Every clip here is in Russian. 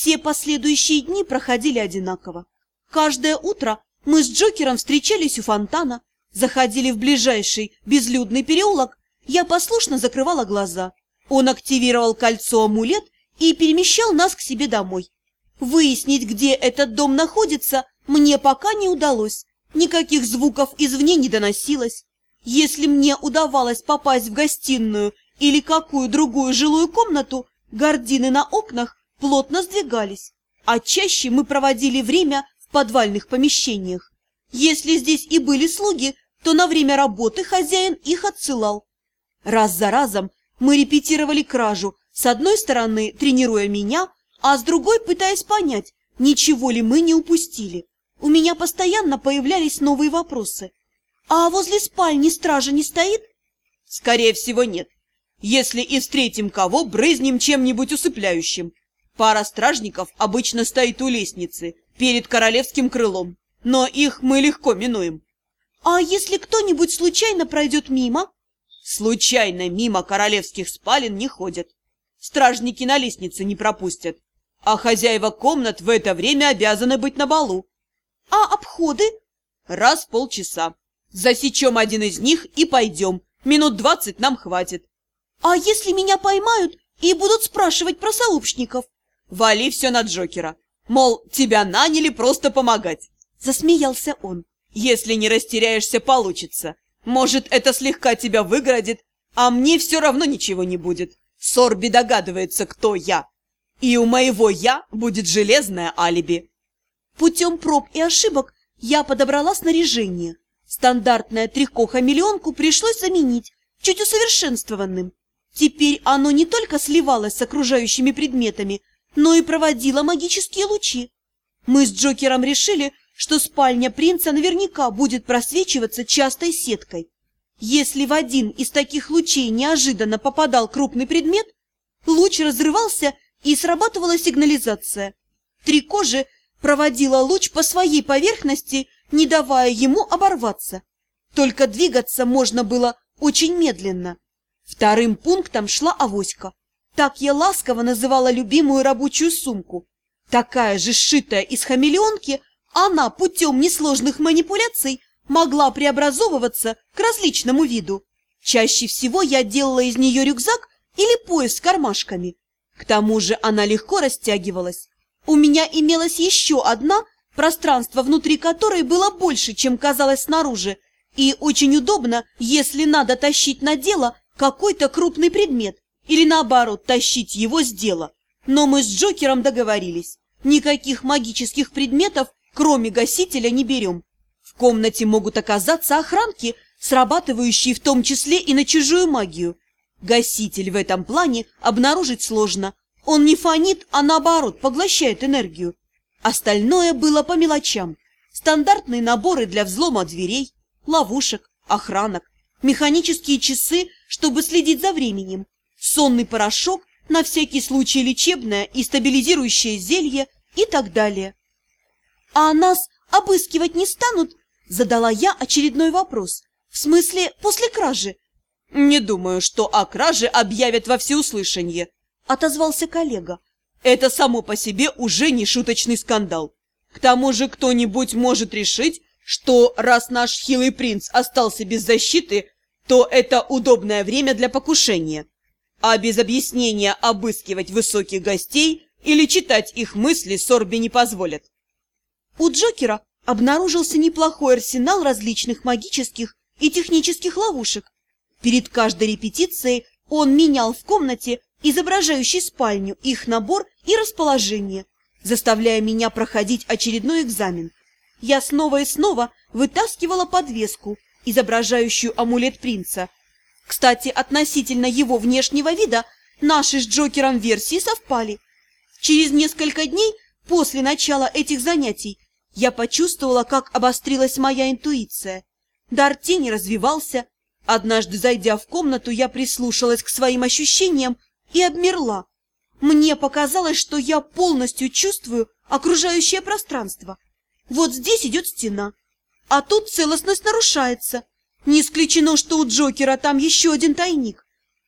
Все последующие дни проходили одинаково. Каждое утро мы с Джокером встречались у фонтана, заходили в ближайший безлюдный переулок, я послушно закрывала глаза. Он активировал кольцо-амулет и перемещал нас к себе домой. Выяснить, где этот дом находится, мне пока не удалось. Никаких звуков извне не доносилось. Если мне удавалось попасть в гостиную или какую другую жилую комнату, гардины на окнах плотно сдвигались, а чаще мы проводили время в подвальных помещениях. Если здесь и были слуги, то на время работы хозяин их отсылал. Раз за разом мы репетировали кражу, с одной стороны тренируя меня, а с другой пытаясь понять, ничего ли мы не упустили. У меня постоянно появлялись новые вопросы. А возле спальни стража не стоит? Скорее всего, нет. Если и встретим кого, брызнем чем-нибудь усыпляющим. Пара стражников обычно стоит у лестницы, перед королевским крылом, но их мы легко минуем. А если кто-нибудь случайно пройдет мимо? Случайно мимо королевских спален не ходят. Стражники на лестнице не пропустят. А хозяева комнат в это время обязаны быть на балу. А обходы? Раз в полчаса. Засечем один из них и пойдем. Минут двадцать нам хватит. А если меня поймают и будут спрашивать про сообщников? Вали все на Джокера. Мол, тебя наняли просто помогать. Засмеялся он. Если не растеряешься, получится. Может, это слегка тебя выгородит, а мне все равно ничего не будет. Сорби догадывается, кто я. И у моего «я» будет железное алиби. Путем проб и ошибок я подобрала снаряжение. Стандартное трико-хамелеонку пришлось заменить чуть усовершенствованным. Теперь оно не только сливалось с окружающими предметами, но и проводило магические лучи. Мы с Джокером решили, что спальня принца наверняка будет просвечиваться частой сеткой. Если в один из таких лучей неожиданно попадал крупный предмет, луч разрывался и срабатывала сигнализация. Трико же проводила луч по своей поверхности, не давая ему оборваться. Только двигаться можно было очень медленно. Вторым пунктом шла авоська. Так я ласково называла любимую рабочую сумку. Такая же сшитая из хамелеонки, она путем несложных манипуляций могла преобразовываться к различному виду. Чаще всего я делала из нее рюкзак или пояс с кармашками. К тому же она легко растягивалась. У меня имелась еще одна, пространство внутри которой было больше, чем казалось снаружи, и очень удобно, если надо тащить на дело какой-то крупный предмет или наоборот тащить его с дела. Но мы с Джокером договорились. Никаких магических предметов кроме гасителя, не берем. В комнате могут оказаться охранки, срабатывающие в том числе и на чужую магию. Гаситель в этом плане обнаружить сложно. Он не фонит, а наоборот поглощает энергию. Остальное было по мелочам. Стандартные наборы для взлома дверей, ловушек, охранок, механические часы, чтобы следить за временем, сонный порошок, на всякий случай лечебное и стабилизирующее зелье и так далее. «А нас обыскивать не станут?» Задала я очередной вопрос. «В смысле, после кражи?» «Не думаю, что о краже объявят во всеуслышание», — отозвался коллега. «Это само по себе уже не шуточный скандал. К тому же кто-нибудь может решить, что раз наш хилый принц остался без защиты, то это удобное время для покушения. А без объяснения обыскивать высоких гостей или читать их мысли Сорби не позволят. У Джокера обнаружился неплохой арсенал различных магических и технических ловушек. Перед каждой репетицией он менял в комнате, изображающей спальню, их набор и расположение, заставляя меня проходить очередной экзамен. Я снова и снова вытаскивала подвеску, изображающую амулет принца. Кстати, относительно его внешнего вида наши с Джокером версии совпали. Через несколько дней после начала этих занятий я почувствовала, как обострилась моя интуиция. Дар тени развивался. Однажды, зайдя в комнату, я прислушалась к своим ощущениям и обмерла. Мне показалось, что я полностью чувствую окружающее пространство. Вот здесь идет стена, а тут целостность нарушается. Не исключено, что у Джокера там еще один тайник.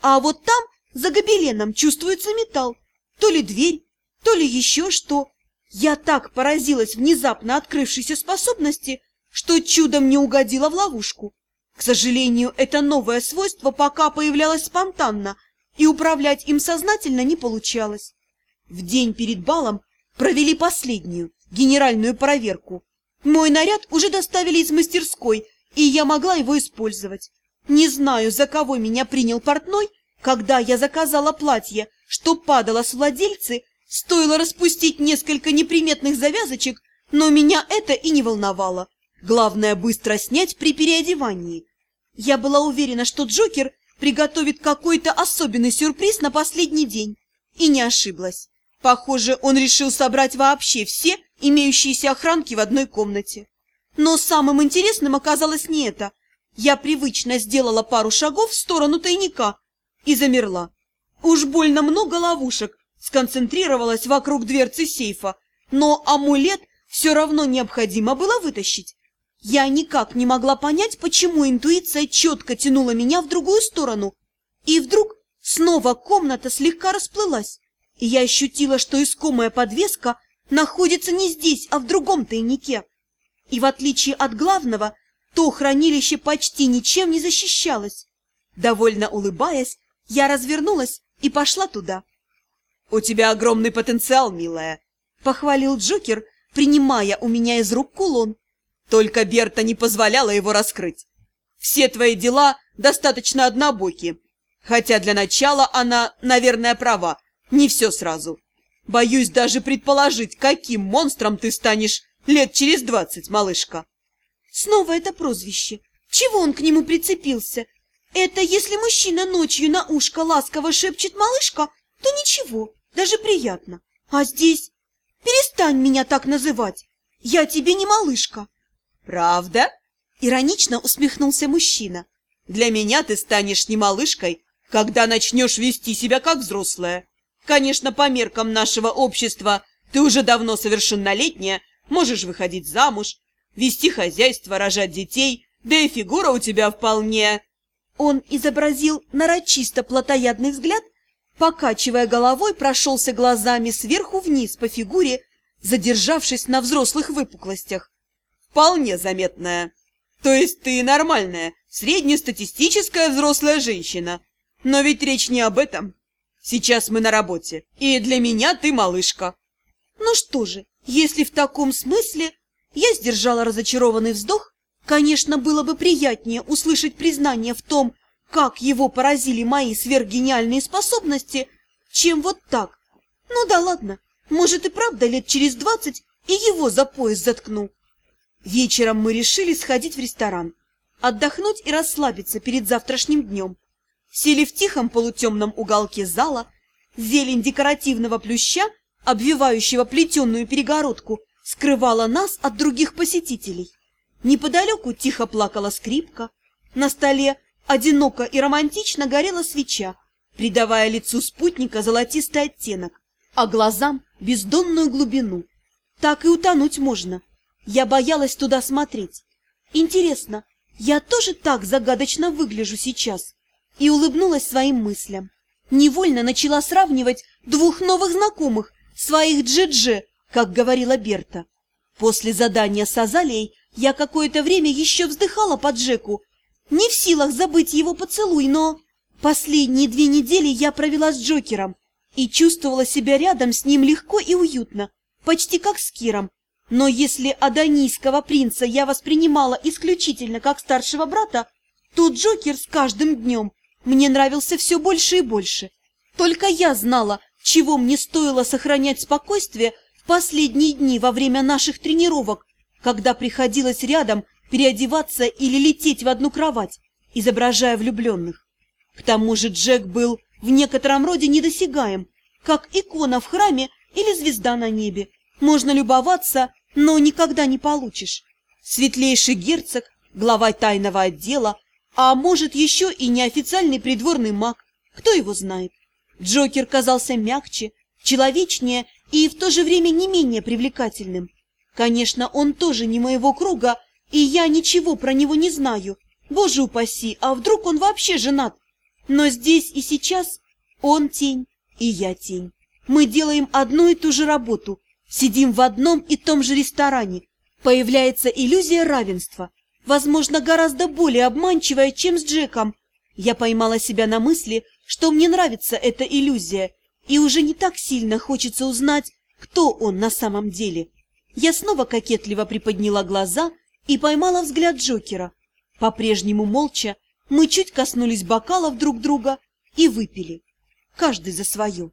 А вот там, за гобеленом, чувствуется металл. То ли дверь, то ли еще что. Я так поразилась внезапно открывшейся способности, что чудом не угодила в ловушку. К сожалению, это новое свойство пока появлялось спонтанно, и управлять им сознательно не получалось. В день перед балом провели последнюю, генеральную проверку. Мой наряд уже доставили из мастерской, и я могла его использовать. Не знаю, за кого меня принял портной, когда я заказала платье, что падало с владельцы, стоило распустить несколько неприметных завязочек, но меня это и не волновало. Главное быстро снять при переодевании. Я была уверена, что Джокер приготовит какой-то особенный сюрприз на последний день. И не ошиблась. Похоже, он решил собрать вообще все имеющиеся охранки в одной комнате. Но самым интересным оказалось не это. Я привычно сделала пару шагов в сторону тайника и замерла. Уж больно много ловушек сконцентрировалось вокруг дверцы сейфа, но амулет все равно необходимо было вытащить. Я никак не могла понять, почему интуиция четко тянула меня в другую сторону. И вдруг снова комната слегка расплылась, и я ощутила, что искомая подвеска находится не здесь, а в другом тайнике. И в отличие от главного, то хранилище почти ничем не защищалось. Довольно улыбаясь, я развернулась и пошла туда. «У тебя огромный потенциал, милая», — похвалил Джокер, принимая у меня из рук кулон. «Только Берта не позволяла его раскрыть. Все твои дела достаточно однобоки, хотя для начала она, наверное, права, не все сразу. Боюсь даже предположить, каким монстром ты станешь лет через двадцать, малышка». Снова это прозвище. Чего он к нему прицепился? Это если мужчина ночью на ушко ласково шепчет «малышка», то ничего, даже приятно. А здесь... Перестань меня так называть. Я тебе не малышка. Правда? Иронично усмехнулся мужчина. Для меня ты станешь не малышкой, когда начнешь вести себя как взрослая. Конечно, по меркам нашего общества ты уже давно совершеннолетняя, можешь выходить замуж, вести хозяйство, рожать детей, да и фигура у тебя вполне... Он изобразил нарочисто плотоядный взгляд, покачивая головой, прошелся глазами сверху вниз по фигуре, задержавшись на взрослых выпуклостях. «Вполне заметная. То есть ты нормальная, среднестатистическая взрослая женщина. Но ведь речь не об этом. Сейчас мы на работе, и для меня ты малышка». «Ну что же, если в таком смысле...» Я сдержала разочарованный вздох. Конечно, было бы приятнее услышать признание в том, как его поразили мои сверхгениальные способности, чем вот так. Ну да ладно, может и правда лет через двадцать и его за пояс заткну. Вечером мы решили сходить в ресторан, отдохнуть и расслабиться перед завтрашним днем. Сели в тихом полутемном уголке зала, зелень декоративного плюща, обвивающего плетеную перегородку, скрывала нас от других посетителей. Неподалеку тихо плакала скрипка, на столе Одиноко и романтично горела свеча, придавая лицу спутника золотистый оттенок, а глазам бездонную глубину. Так и утонуть можно. Я боялась туда смотреть. Интересно, я тоже так загадочно выгляжу сейчас? И улыбнулась своим мыслям. Невольно начала сравнивать двух новых знакомых, своих Джи-Джи, как говорила Берта. После задания с Азалией я какое-то время еще вздыхала по Джеку, не в силах забыть его поцелуй, но... Последние две недели я провела с Джокером и чувствовала себя рядом с ним легко и уютно, почти как с Киром. Но если адонийского принца я воспринимала исключительно как старшего брата, то Джокер с каждым днем мне нравился все больше и больше. Только я знала, чего мне стоило сохранять спокойствие в последние дни во время наших тренировок, когда приходилось рядом переодеваться или лететь в одну кровать, изображая влюбленных. К тому же Джек был в некотором роде недосягаем, как икона в храме или звезда на небе. Можно любоваться, но никогда не получишь. Светлейший герцог, глава тайного отдела, а может еще и неофициальный придворный маг, кто его знает. Джокер казался мягче, человечнее и в то же время не менее привлекательным. Конечно, он тоже не моего круга, и я ничего про него не знаю. Боже упаси, а вдруг он вообще женат? Но здесь и сейчас он тень, и я тень. Мы делаем одну и ту же работу, сидим в одном и том же ресторане. Появляется иллюзия равенства, возможно, гораздо более обманчивая, чем с Джеком. Я поймала себя на мысли, что мне нравится эта иллюзия, и уже не так сильно хочется узнать, кто он на самом деле. Я снова кокетливо приподняла глаза и поймала взгляд Джокера. По-прежнему молча мы чуть коснулись бокалов друг друга и выпили, каждый за свое.